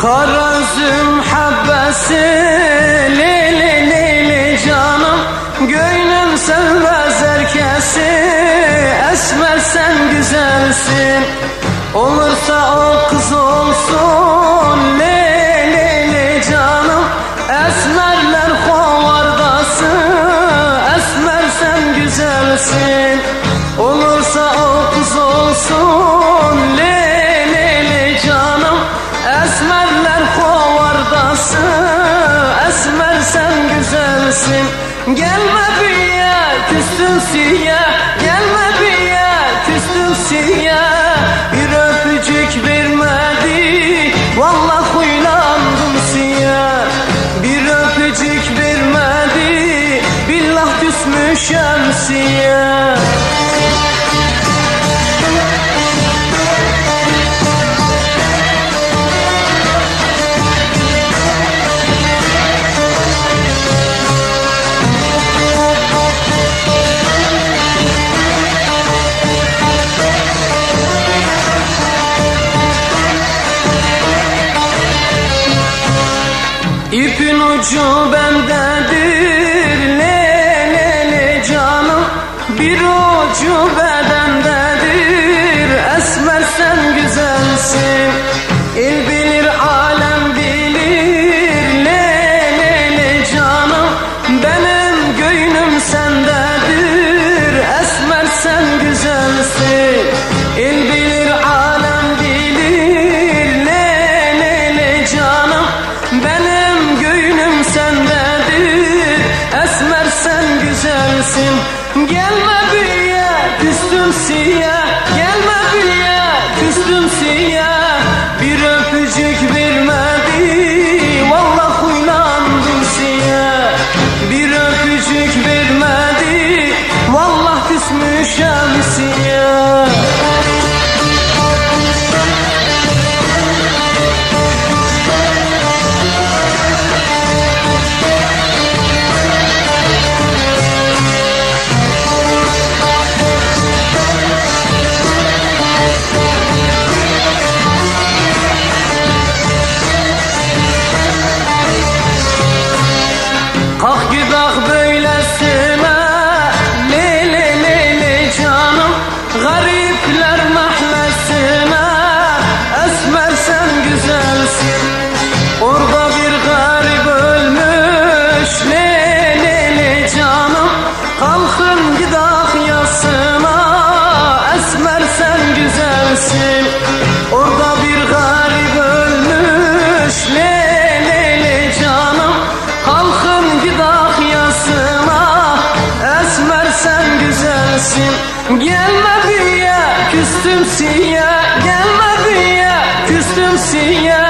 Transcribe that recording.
Kara üzüm habbesi li li li li canım. Gönlüm sevmez herkesi Esmer sen güzelsin. Olursa o kız olur Gelme bir ya küstüm siyah. Gelme bir ya küstüm siyah. Bir öpücük vermedi Vallahi huylandım siyah. Bir öpücük vermedi Billah küsmüşem siyah İpin ucu bendedir. Le le le canım? Bir ucu bedendedir güzelsin Gelme bir ya küstüm siyah Gelme bir ya küstüm siyah Bir öpücük vermedi Vallahi huylandım siyah Bir öpücük vermedi Vallahi küsmüşem siyah böylesine. Le le le le canım Garipler mahllesine Esmer sen güzelsin Orada bir garip ölmüş. Le le le canım Kalkın gidak yasına Esmer sen güzelsin siye gelmedin ya. Küstüm siye